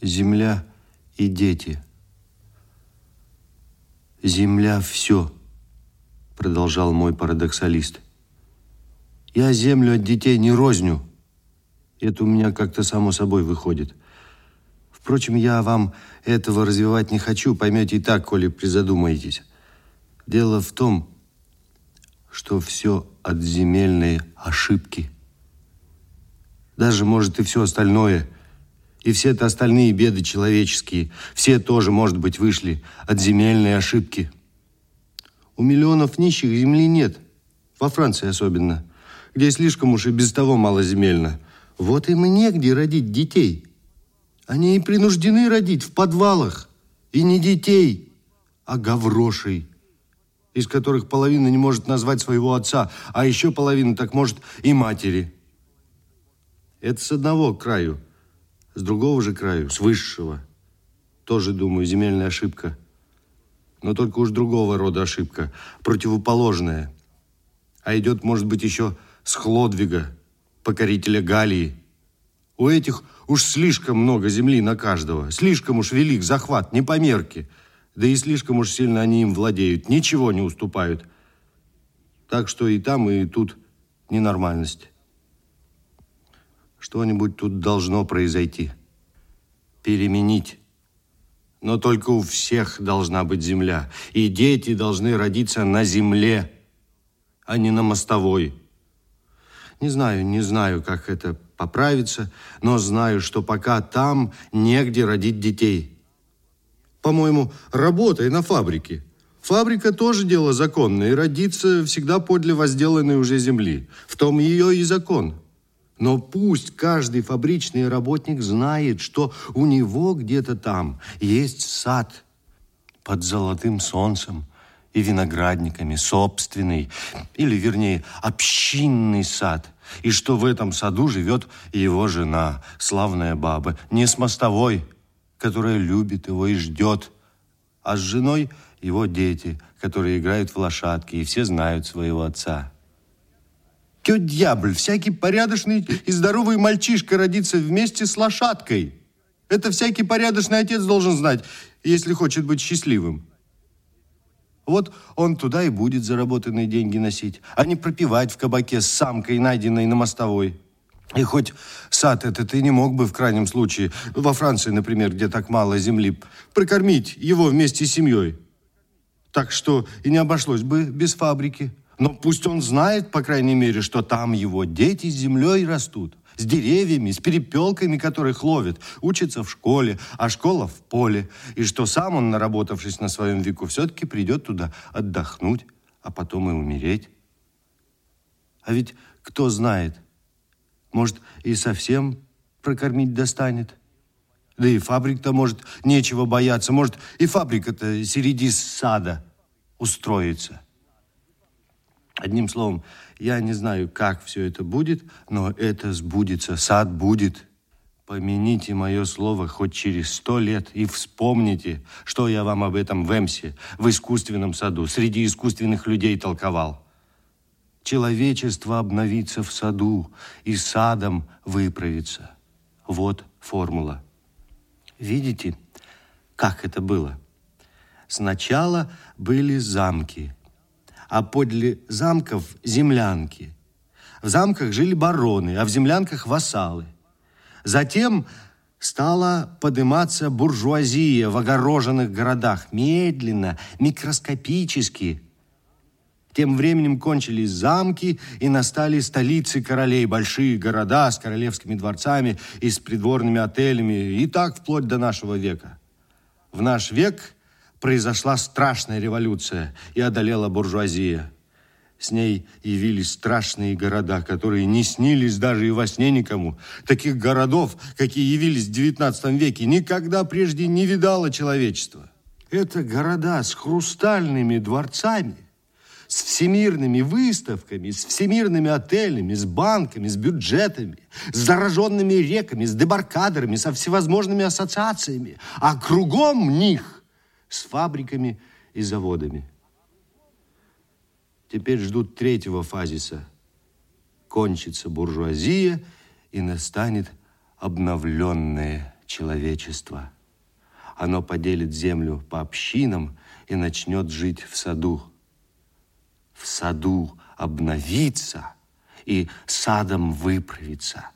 Земля и дети. Земля – все, продолжал мой парадоксалист. Я землю от детей не розню. Это у меня как-то само собой выходит. Впрочем, я вам этого развивать не хочу, поймете и так, коли призадумаетесь. Дело в том, что все от земельной ошибки. Даже, может, и все остальное, и все это остальные беды человеческие, все тоже, может быть, вышли от земельной ошибки. У миллионов нищих земли нет, во Франции особенно, где слишком уж и без того малоземельно. Вот им и негде родить детей. Они и принуждены родить в подвалах, и не детей, а гаврошей из которых половина не может назвать своего отца, а еще половина так может и матери. Это с одного краю, с другого же краю, с высшего. Тоже, думаю, земельная ошибка. Но только уж другого рода ошибка, противоположная. А идет, может быть, еще с Хлодвига, покорителя Галлии. У этих уж слишком много земли на каждого, слишком уж велик захват, не по мерке – да и слишком уж сильно они им владеют, ничего не уступают. Так что и там, и тут ненормальность. Что-нибудь тут должно произойти. Переменить. Но только у всех должна быть земля. И дети должны родиться на земле, а не на мостовой. Не знаю, не знаю, как это поправится, но знаю, что пока там негде родить детей по-моему, работай на фабрике. Фабрика тоже дело законное, и родиться всегда подле возделанной уже земли. В том ее и закон. Но пусть каждый фабричный работник знает, что у него где-то там есть сад под золотым солнцем и виноградниками, собственный, или, вернее, общинный сад, и что в этом саду живет его жена, славная баба, не с мостовой, которая любит его и ждет, а с женой его дети, которые играют в лошадки, и все знают своего отца. Кё дьяволь, всякий порядочный и здоровый мальчишка родится вместе с лошадкой. Это всякий порядочный отец должен знать, если хочет быть счастливым. Вот он туда и будет заработанные деньги носить, а не пропивать в кабаке с самкой, найденной на мостовой. И хоть сад этот и не мог бы в крайнем случае, во Франции, например, где так мало земли, прокормить его вместе с семьей. Так что и не обошлось бы без фабрики. Но пусть он знает, по крайней мере, что там его дети с землей растут, с деревьями, с перепелками, которых ловят, учится в школе, а школа в поле, и что сам он, наработавшись на своем веку, все-таки придет туда отдохнуть, а потом и умереть. А ведь кто знает – может, и совсем прокормить достанет. Да и фабрик-то, может, нечего бояться. Может, и фабрика-то среди сада устроится. Одним словом, я не знаю, как все это будет, но это сбудется, сад будет. Помяните мое слово хоть через сто лет и вспомните, что я вам об этом в Эмсе, в искусственном саду, среди искусственных людей толковал человечество обновится в саду и садом выправится. Вот формула. Видите, как это было? Сначала были замки, а подле замков землянки. В замках жили бароны, а в землянках вассалы. Затем стала подниматься буржуазия в огороженных городах. Медленно, микроскопически – тем временем кончились замки и настали столицы королей, большие города с королевскими дворцами и с придворными отелями, и так вплоть до нашего века. В наш век произошла страшная революция и одолела буржуазия. С ней явились страшные города, которые не снились даже и во сне никому. Таких городов, какие явились в XIX веке, никогда прежде не видало человечество. Это города с хрустальными дворцами, с всемирными выставками, с всемирными отелями, с банками, с бюджетами, с зараженными реками, с дебаркадерами, со всевозможными ассоциациями, а кругом них с фабриками и заводами. Теперь ждут третьего фазиса. Кончится буржуазия и настанет обновленное человечества. Оно поделит землю по общинам и начнет жить в саду. В саду обновиться и садом выправиться.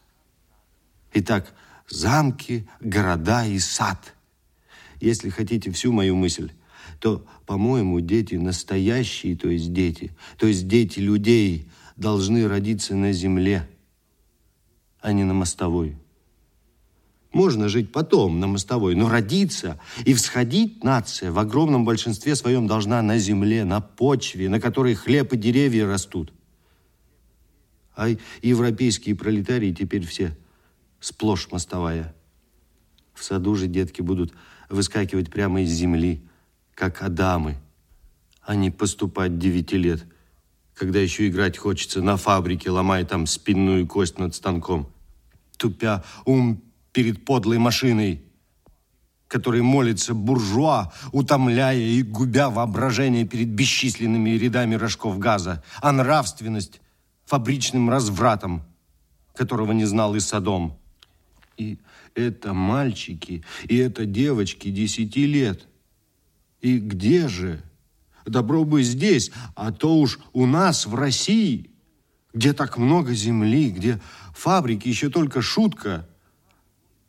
Итак, замки, города и сад. Если хотите всю мою мысль, то, по-моему, дети настоящие, то есть дети, то есть дети людей, должны родиться на земле, а не на мостовой. Можно жить потом на мостовой, но родиться и всходить нация в огромном большинстве своем должна на земле, на почве, на которой хлеб и деревья растут. А европейские пролетарии теперь все сплошь мостовая. В саду же детки будут выскакивать прямо из земли, как адамы, а не поступать девяти лет, когда еще играть хочется на фабрике, ломая там спинную кость над станком, тупя ум перед подлой машиной, который молится буржуа, утомляя и губя воображение перед бесчисленными рядами рожков газа, а нравственность фабричным развратом, которого не знал и Содом. И это мальчики, и это девочки десяти лет. И где же? Добро бы здесь, а то уж у нас в России, где так много земли, где фабрики еще только шутка –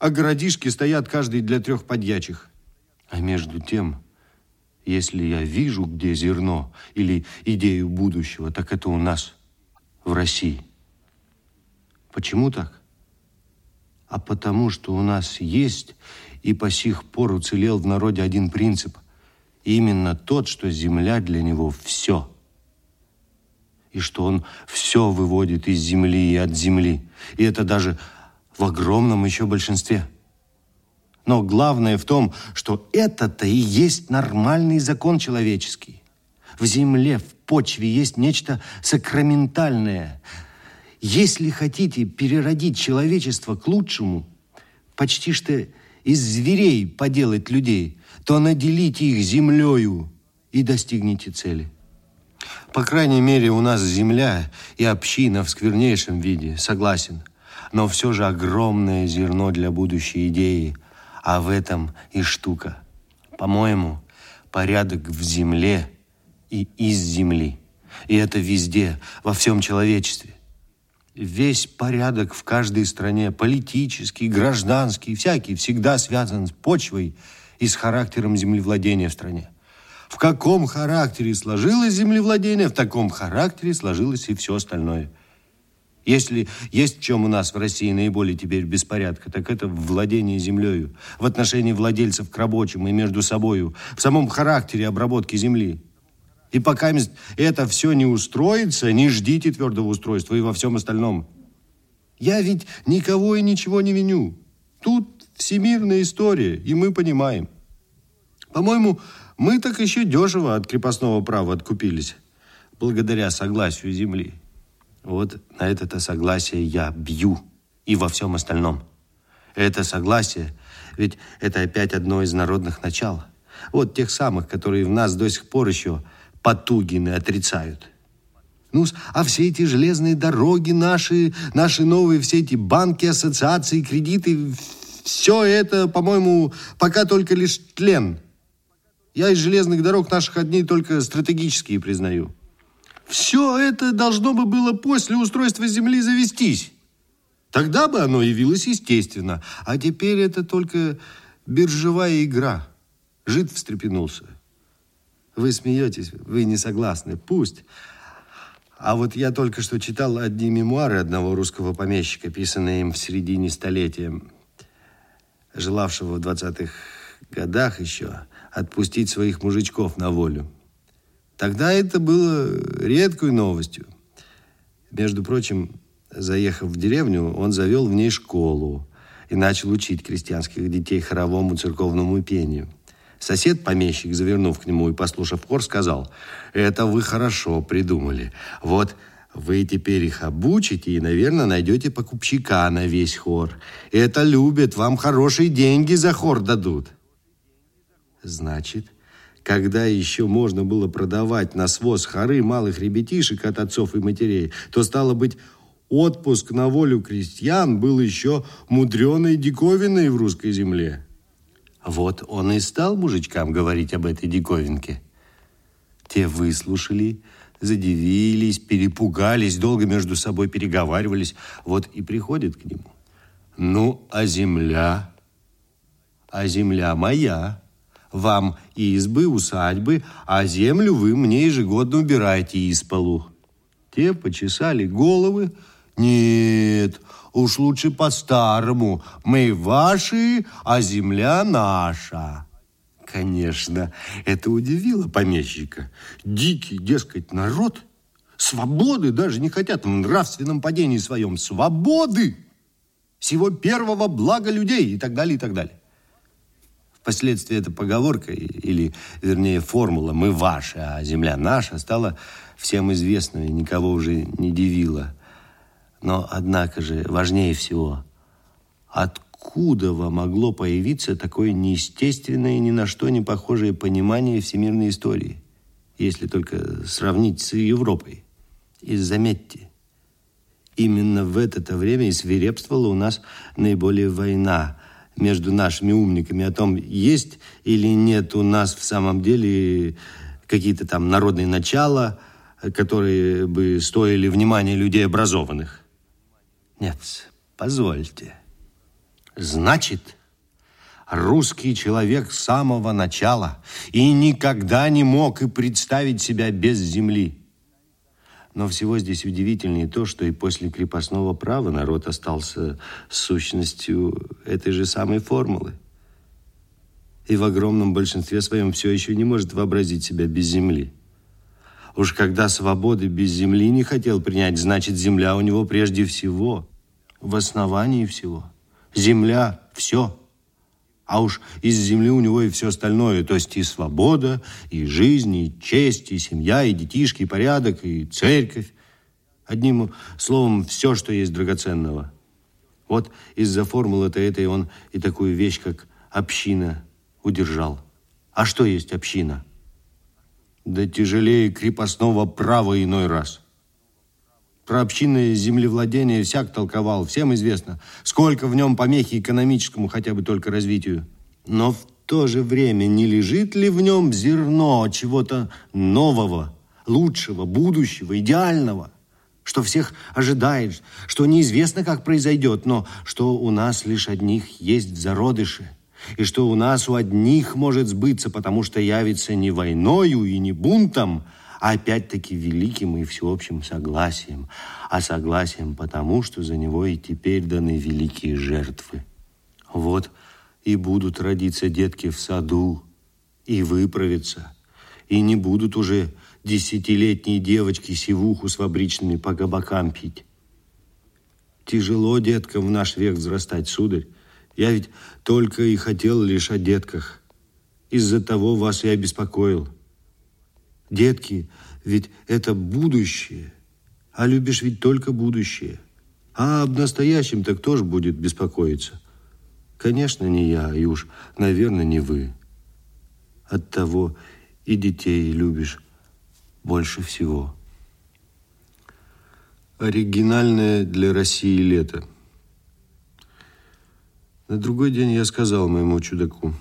а городишки стоят каждый для трех подьячих. А между тем, если я вижу, где зерно или идею будущего, так это у нас, в России. Почему так? А потому что у нас есть и по сих пор уцелел в народе один принцип. Именно тот, что земля для него все. И что он все выводит из земли и от земли. И это даже в огромном еще большинстве. Но главное в том, что это-то и есть нормальный закон человеческий. В земле, в почве есть нечто сакраментальное. Если хотите переродить человечество к лучшему, почти что из зверей поделать людей, то наделите их землею и достигните цели. По крайней мере, у нас земля и община в сквернейшем виде, согласен – но все же огромное зерно для будущей идеи, а в этом и штука. По-моему, порядок в земле и из земли. И это везде, во всем человечестве. Весь порядок в каждой стране, политический, гражданский, всякий, всегда связан с почвой и с характером землевладения в стране. В каком характере сложилось землевладение, в таком характере сложилось и все остальное – если есть в чем у нас в России наиболее теперь беспорядка, так это в владении землею, в отношении владельцев к рабочим и между собою, в самом характере обработки земли. И пока это все не устроится, не ждите твердого устройства и во всем остальном. Я ведь никого и ничего не виню. Тут всемирная история, и мы понимаем. По-моему, мы так еще дешево от крепостного права откупились, благодаря согласию земли. Вот на это согласие я бью и во всем остальном. Это согласие, ведь это опять одно из народных начал. Вот тех самых, которые в нас до сих пор еще Потугины отрицают. Ну, а все эти железные дороги наши, наши новые, все эти банки, ассоциации, кредиты, все это, по-моему, пока только лишь тлен. Я из железных дорог наших одни только стратегические признаю. Все это должно бы было после устройства Земли завестись. Тогда бы оно явилось естественно. А теперь это только биржевая игра. Жид встрепенулся. Вы смеетесь, вы не согласны. Пусть. А вот я только что читал одни мемуары одного русского помещика, писанные им в середине столетия, желавшего в 20-х годах еще отпустить своих мужичков на волю. Тогда это было редкой новостью. Между прочим, заехав в деревню, он завел в ней школу и начал учить крестьянских детей хоровому церковному пению. Сосед-помещик, завернув к нему и послушав хор, сказал, «Это вы хорошо придумали. Вот вы теперь их обучите и, наверное, найдете покупщика на весь хор. Это любят, вам хорошие деньги за хор дадут». Значит, когда еще можно было продавать на своз хоры малых ребятишек от отцов и матерей, то, стало быть, отпуск на волю крестьян был еще мудреной диковиной в русской земле. Вот он и стал мужичкам говорить об этой диковинке. Те выслушали, задивились, перепугались, долго между собой переговаривались. Вот и приходит к нему. Ну, а земля? А земля моя. Вам избы, усадьбы, а землю вы мне ежегодно убираете из полу. Те почесали головы. Нет, уж лучше по-старому. Мы ваши, а земля наша. Конечно, это удивило помещика. Дикий, дескать, народ свободы даже не хотят в нравственном падении своем. Свободы! Всего первого блага людей и так далее, и так далее. Впоследствии эта поговорка, или, вернее, формула «мы ваши, а земля наша» стала всем известной, никого уже не дивила. Но, однако же, важнее всего, откуда вам могло появиться такое неестественное, ни на что не похожее понимание всемирной истории, если только сравнить с Европой? И заметьте, именно в это время и свирепствовала у нас наиболее война – между нашими умниками о том, есть или нет у нас в самом деле какие-то там народные начала, которые бы стоили внимания людей образованных. Нет, позвольте. Значит, русский человек с самого начала и никогда не мог и представить себя без земли. Но всего здесь удивительнее то, что и после крепостного права народ остался сущностью этой же самой формулы. И в огромном большинстве своем все еще не может вообразить себя без земли. Уж когда свободы без земли не хотел принять, значит, земля у него прежде всего, в основании всего. Земля – все – а уж из земли у него и все остальное, то есть и свобода, и жизнь, и честь, и семья, и детишки, и порядок, и церковь. Одним словом, все, что есть драгоценного. Вот из-за формулы-то этой он и такую вещь, как община, удержал. А что есть община? Да тяжелее крепостного права иной раз. Про общинное землевладение всяк толковал, всем известно, сколько в нем помехи экономическому хотя бы только развитию. Но в то же время не лежит ли в нем зерно чего-то нового, лучшего, будущего, идеального, что всех ожидает, что неизвестно, как произойдет, но что у нас лишь одних есть в зародыше, и что у нас у одних может сбыться, потому что явится не войною и не бунтом, а опять-таки великим и всеобщим согласием, а согласием потому, что за него и теперь даны великие жертвы. Вот и будут родиться детки в саду, и выправятся, и не будут уже десятилетние девочки сивуху с фабричными по кабакам пить. Тяжело деткам в наш век взрастать, сударь. Я ведь только и хотел лишь о детках. Из-за того вас и обеспокоил. Детки, ведь это будущее. А любишь ведь только будущее. А об настоящем так тоже будет беспокоиться. Конечно, не я, и уж, наверное, не вы. Оттого и детей любишь больше всего. Оригинальное для России лето. На другой день я сказал моему чудаку,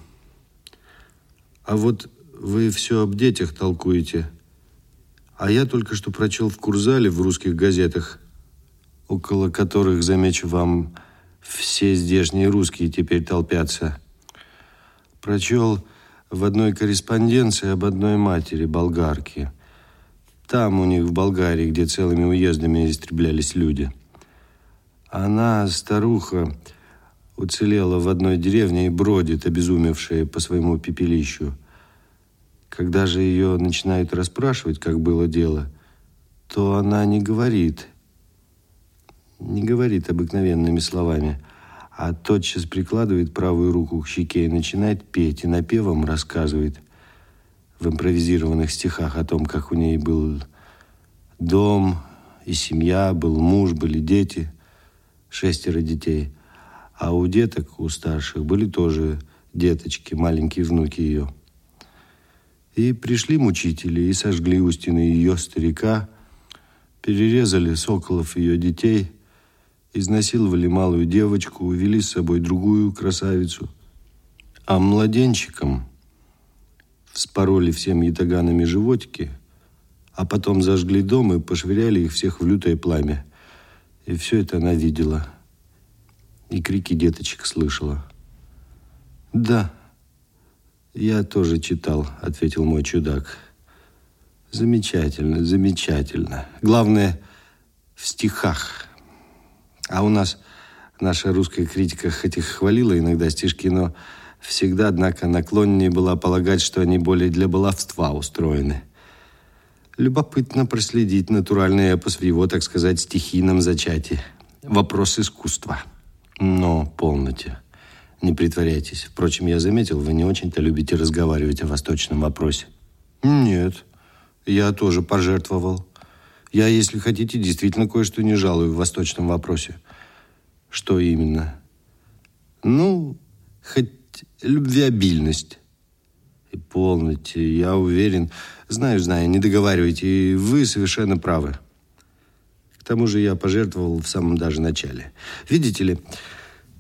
а вот вы все об детях толкуете. А я только что прочел в Курзале в русских газетах, около которых, замечу вам, все здешние русские теперь толпятся. Прочел в одной корреспонденции об одной матери, болгарке. Там у них в Болгарии, где целыми уездами истреблялись люди. Она, старуха, уцелела в одной деревне и бродит, обезумевшая по своему пепелищу. Когда же ее начинают расспрашивать, как было дело, то она не говорит, не говорит обыкновенными словами, а тотчас прикладывает правую руку к щеке и начинает петь, и напевом рассказывает в импровизированных стихах о том, как у ней был дом и семья, был муж, были дети, шестеро детей. А у деток, у старших, были тоже деточки, маленькие внуки ее. И пришли мучители и сожгли у стены ее старика, перерезали соколов ее детей, изнасиловали малую девочку, увели с собой другую красавицу. А младенчикам вспороли всем ятаганами животики, а потом зажгли дом и пошвыряли их всех в лютое пламя. И все это она видела. И крики деточек слышала. «Да, я тоже читал», — ответил мой чудак. «Замечательно, замечательно. Главное, в стихах». А у нас наша русская критика хоть и хвалила иногда стишки, но всегда, однако, наклоннее была полагать, что они более для баловства устроены. Любопытно проследить натуральный эпос в его, так сказать, стихийном зачатии. Вопрос искусства. Но полноте. Не притворяйтесь. Впрочем, я заметил, вы не очень-то любите разговаривать о восточном вопросе. Нет, я тоже пожертвовал. Я, если хотите, действительно кое-что не жалую в восточном вопросе. Что именно? Ну, хоть любвеобильность. И полноте, я уверен. Знаю, знаю, не договаривайте, и вы совершенно правы. К тому же я пожертвовал в самом даже начале. Видите ли,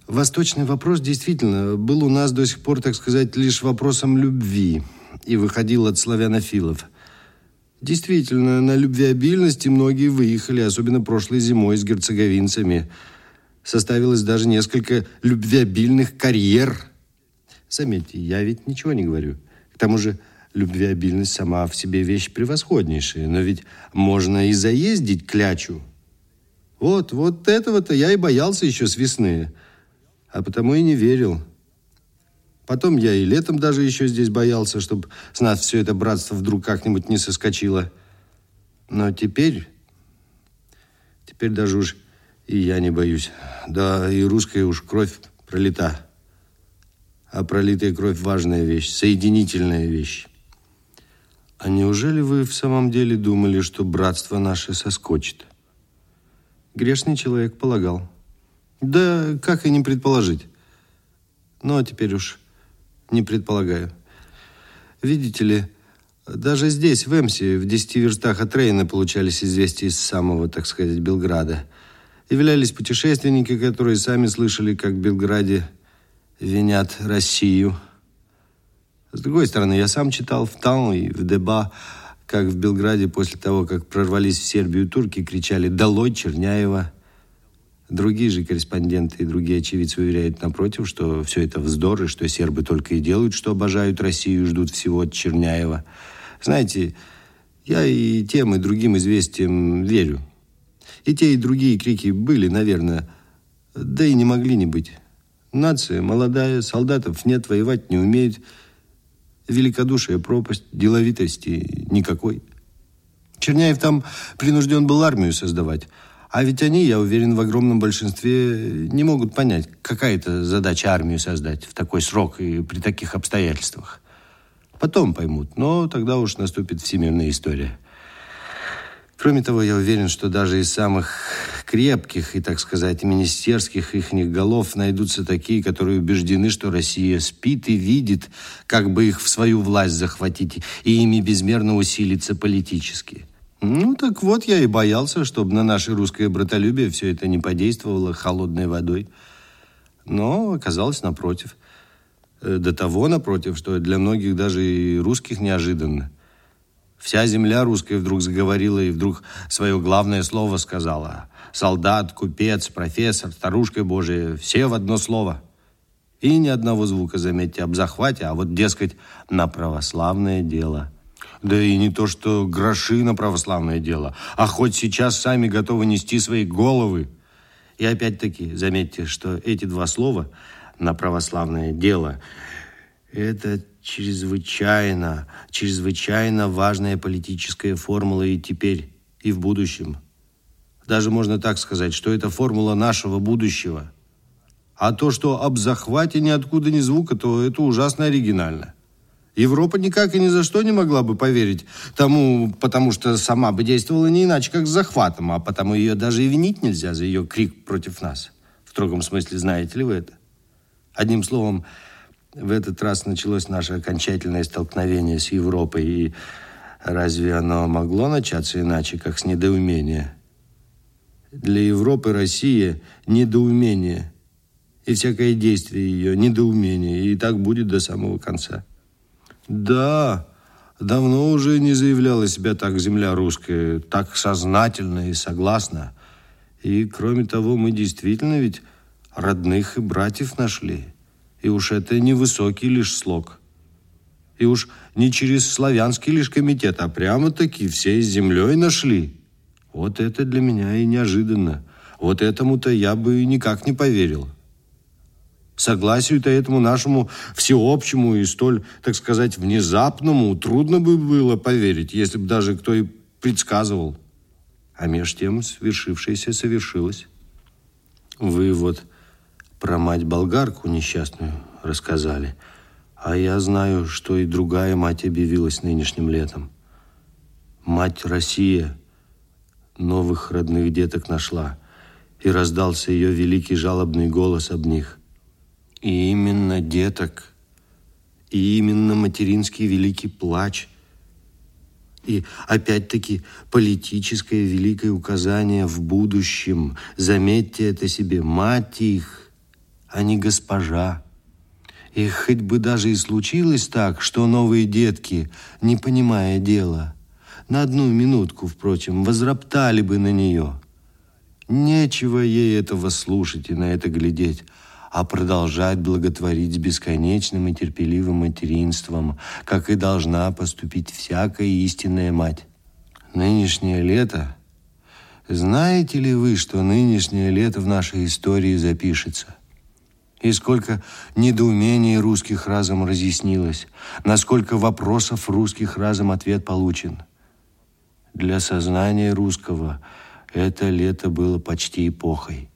восточный вопрос действительно был у нас до сих пор, так сказать, лишь вопросом любви и выходил от славянофилов. Действительно, на любвеобильности многие выехали, особенно прошлой зимой с герцеговинцами. Составилось даже несколько любвеобильных карьер. Заметьте, я ведь ничего не говорю. К тому же любвеобильность сама в себе вещь превосходнейшая. Но ведь можно и заездить клячу. Вот, вот этого-то я и боялся еще с весны. А потому и не верил. Потом я и летом даже еще здесь боялся, чтобы с нас все это братство вдруг как-нибудь не соскочило. Но теперь... Теперь даже уж и я не боюсь. Да, и русская уж кровь пролита. А пролитая кровь важная вещь, соединительная вещь. А неужели вы в самом деле думали, что братство наше соскочит? Грешный человек полагал. Да как и не предположить. А теперь уж не предполагаю. Видите ли, даже здесь, в Эмсе, в десяти верстах от Рейна, получались известия из самого, так сказать, Белграда. Являлись путешественники, которые сами слышали, как в Белграде винят Россию. С другой стороны, я сам читал в Таун и в Деба, как в Белграде после того, как прорвались в Сербию турки, кричали «Долой Черняева!» Другие же корреспонденты и другие очевидцы уверяют напротив, что все это вздор, и что сербы только и делают, что обожают Россию и ждут всего от Черняева. Знаете, я и тем, и другим известиям верю. И те, и другие крики были, наверное, да и не могли не быть. Нация молодая, солдатов нет, воевать не умеют. Великодушие, пропасть, деловитости никакой. Черняев там принужден был армию создавать – а ведь они, я уверен, в огромном большинстве не могут понять, какая это задача армию создать в такой срок и при таких обстоятельствах. Потом поймут, но тогда уж наступит всемирная история. Кроме того, я уверен, что даже из самых крепких и, так сказать, министерских ихних голов найдутся такие, которые убеждены, что Россия спит и видит, как бы их в свою власть захватить и ими безмерно усилиться политически. Ну, так вот, я и боялся, чтобы на наше русское братолюбие все это не подействовало холодной водой. Но оказалось напротив. Э, до того напротив, что для многих даже и русских неожиданно. Вся земля русская вдруг заговорила и вдруг свое главное слово сказала. Солдат, купец, профессор, старушка Божия, все в одно слово. И ни одного звука, заметьте, об захвате, а вот, дескать, на православное дело – да и не то, что гроши на православное дело, а хоть сейчас сами готовы нести свои головы. И опять-таки, заметьте, что эти два слова на православное дело – это чрезвычайно, чрезвычайно важная политическая формула и теперь, и в будущем. Даже можно так сказать, что это формула нашего будущего. А то, что об захвате ниоткуда ни звука, то это ужасно оригинально. Европа никак и ни за что не могла бы поверить тому, потому что сама бы действовала не иначе, как с захватом, а потому ее даже и винить нельзя за ее крик против нас. В строгом смысле, знаете ли вы это? Одним словом, в этот раз началось наше окончательное столкновение с Европой, и разве оно могло начаться иначе, как с недоумения? Для Европы Россия – недоумение. И всякое действие ее – недоумение. И так будет до самого конца. Да, давно уже не заявляла себя так земля русская, так сознательно и согласно. И, кроме того, мы действительно ведь родных и братьев нашли. И уж это не высокий лишь слог. И уж не через славянский лишь комитет, а прямо-таки всей землей нашли. Вот это для меня и неожиданно. Вот этому-то я бы никак не поверил. Согласию-то этому нашему всеобщему и столь, так сказать, внезапному трудно бы было поверить, если бы даже кто и предсказывал. А меж тем свершившееся совершилось. Вы вот про мать-болгарку несчастную рассказали. А я знаю, что и другая мать объявилась нынешним летом. Мать Россия новых родных деток нашла, и раздался ее великий жалобный голос об них. И именно деток, и именно материнский великий плач, и опять-таки политическое великое указание в будущем. Заметьте это себе, мать их, а не госпожа. И хоть бы даже и случилось так, что новые детки, не понимая дела, на одну минутку, впрочем, возроптали бы на нее. Нечего ей этого слушать и на это глядеть, а продолжать благотворить с бесконечным и терпеливым материнством, как и должна поступить всякая истинная мать. Нынешнее лето... Знаете ли вы, что нынешнее лето в нашей истории запишется? И сколько недоумений русских разом разъяснилось, насколько вопросов русских разом ответ получен – для сознания русского это лето было почти эпохой.